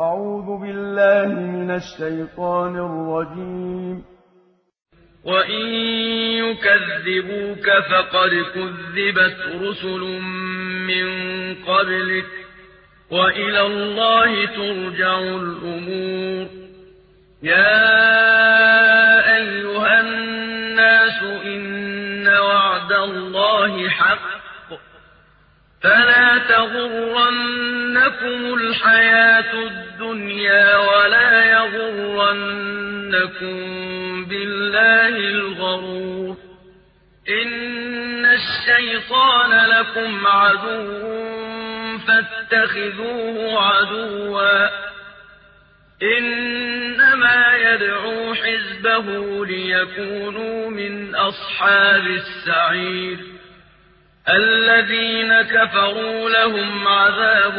أعوذ بالله من الشيطان الرجيم. وإن يكذبوك فقد كذبت رسل من قبلك وإلى الله ترجع الأمور. يا أيها الناس إن وعد الله حق. فلا تغرنكم الحياة الدنيا ولا يغرنكم بالله الغرور إن الشيطان لكم عدو فاتخذوه عدوا إنما يدعو حزبه ليكونوا من أصحاب السعير الذين كفروا لهم عذاب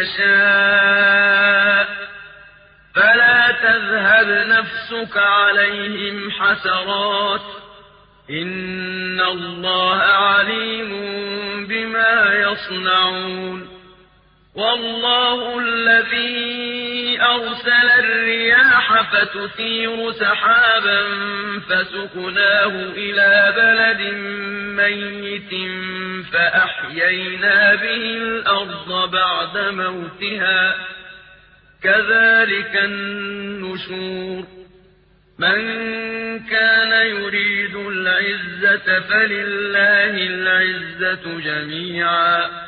يشاء. فلا تذهب نفسك عليهم حسرات. إن الله عليم بما يصنعون. والله الذي أرسل الرياح فتثير سحابا فسقناه إلى بلد ميت فأحيينا به الأرض بعد موتها. كذلك النشور. من كان يريد العزة فلله العزة جميعا.